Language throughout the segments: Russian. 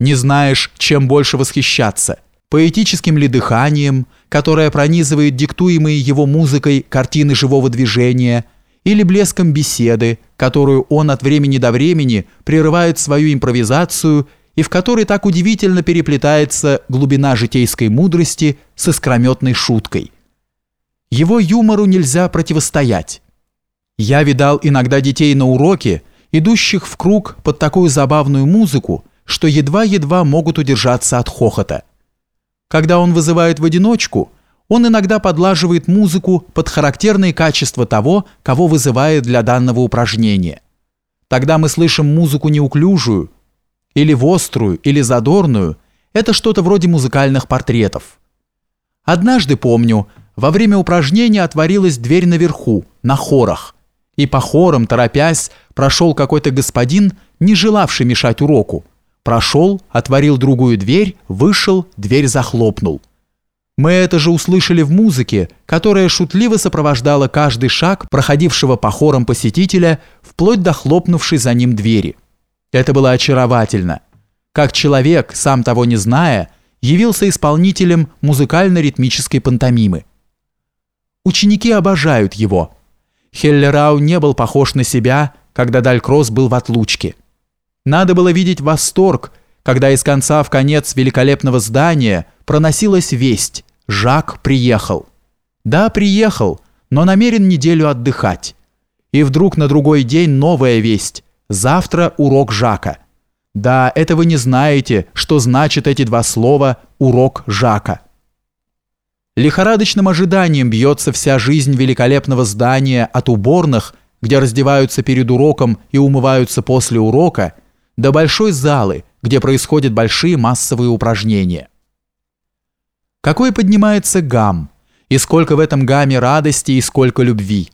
Не знаешь, чем больше восхищаться – поэтическим ли дыханием, которое пронизывает диктуемые его музыкой картины живого движения, или блеском беседы, которую он от времени до времени прерывает свою импровизацию и в которой так удивительно переплетается глубина житейской мудрости с искрометной шуткой. Его юмору нельзя противостоять. Я видал иногда детей на уроке, идущих в круг под такую забавную музыку, что едва-едва могут удержаться от хохота. Когда он вызывает в одиночку, он иногда подлаживает музыку под характерные качества того, кого вызывает для данного упражнения. Тогда мы слышим музыку неуклюжую, или вострую, или задорную, это что-то вроде музыкальных портретов. Однажды, помню, во время упражнения отворилась дверь наверху, на хорах, и по хорам, торопясь, прошел какой-то господин, не желавший мешать уроку. Прошел, отворил другую дверь, вышел, дверь захлопнул. Мы это же услышали в музыке, которая шутливо сопровождала каждый шаг проходившего по хорам посетителя, вплоть до хлопнувшей за ним двери. Это было очаровательно. Как человек, сам того не зная, явился исполнителем музыкально-ритмической пантомимы. Ученики обожают его. Хеллерау не был похож на себя, когда Далькросс был в отлучке. Надо было видеть восторг, когда из конца в конец великолепного здания проносилась весть «Жак приехал». Да, приехал, но намерен неделю отдыхать. И вдруг на другой день новая весть «Завтра урок Жака». Да, это вы не знаете, что значит эти два слова «урок Жака». Лихорадочным ожиданием бьется вся жизнь великолепного здания от уборных, где раздеваются перед уроком и умываются после урока, до большой залы, где происходят большие массовые упражнения. Какой поднимается гам, и сколько в этом гамме радости и сколько любви.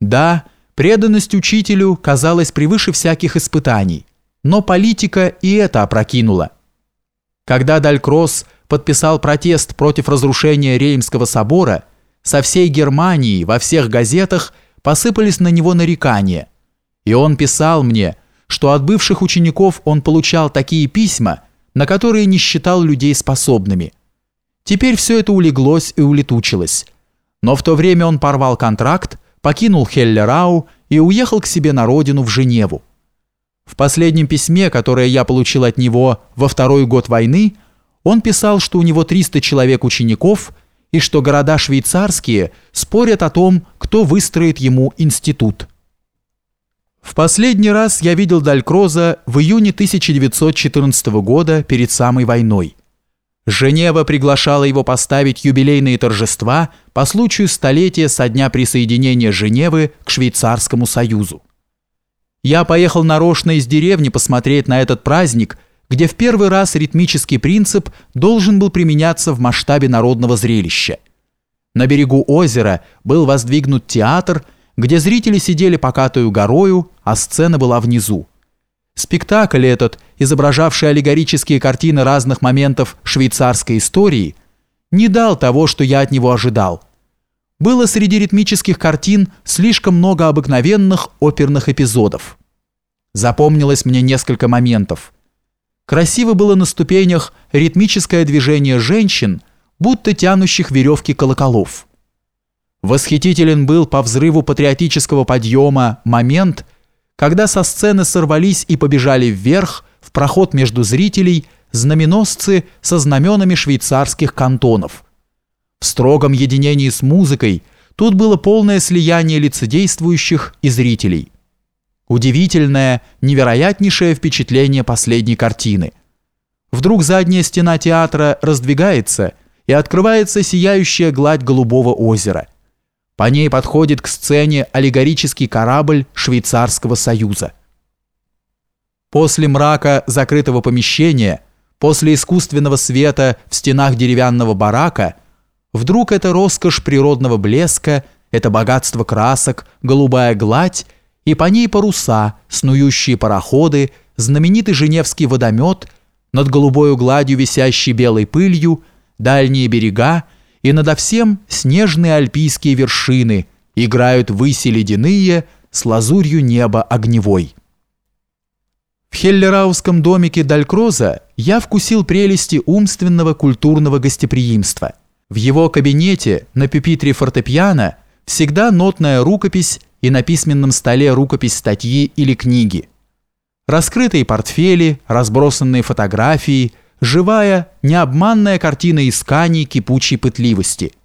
Да, преданность учителю казалась превыше всяких испытаний, но политика и это опрокинула. Когда Далькросс подписал протест против разрушения Реймского собора, со всей Германии во всех газетах посыпались на него нарекания, и он писал мне – что от бывших учеников он получал такие письма, на которые не считал людей способными. Теперь все это улеглось и улетучилось. Но в то время он порвал контракт, покинул Хеллерау и уехал к себе на родину в Женеву. В последнем письме, которое я получил от него во второй год войны, он писал, что у него 300 человек учеников и что города швейцарские спорят о том, кто выстроит ему институт. В последний раз я видел Далькроза в июне 1914 года перед самой войной. Женева приглашала его поставить юбилейные торжества по случаю столетия со дня присоединения Женевы к Швейцарскому союзу. Я поехал нарочно из деревни посмотреть на этот праздник, где в первый раз ритмический принцип должен был применяться в масштабе народного зрелища. На берегу озера был воздвигнут театр – где зрители сидели покатую горою, а сцена была внизу. Спектакль этот, изображавший аллегорические картины разных моментов швейцарской истории, не дал того, что я от него ожидал. Было среди ритмических картин слишком много обыкновенных оперных эпизодов. Запомнилось мне несколько моментов. Красиво было на ступенях ритмическое движение женщин, будто тянущих веревки колоколов. Восхитителен был по взрыву патриотического подъема момент, когда со сцены сорвались и побежали вверх, в проход между зрителей, знаменосцы со знаменами швейцарских кантонов. В строгом единении с музыкой тут было полное слияние лицедействующих и зрителей. Удивительное, невероятнейшее впечатление последней картины. Вдруг задняя стена театра раздвигается, и открывается сияющая гладь голубого озера – по ней подходит к сцене аллегорический корабль Швейцарского союза. После мрака закрытого помещения, после искусственного света в стенах деревянного барака, вдруг эта роскошь природного блеска, это богатство красок, голубая гладь и по ней паруса, снующие пароходы, знаменитый Женевский водомет, над голубою гладью висящей белой пылью, дальние берега и надо всем снежные альпийские вершины играют выси ледяные с лазурью неба огневой. В Хеллерауском домике Далькроза я вкусил прелести умственного культурного гостеприимства. В его кабинете на пюпитре фортепиано всегда нотная рукопись и на письменном столе рукопись статьи или книги. Раскрытые портфели, разбросанные фотографии, живая, необманная картина исканий кипучей пытливости –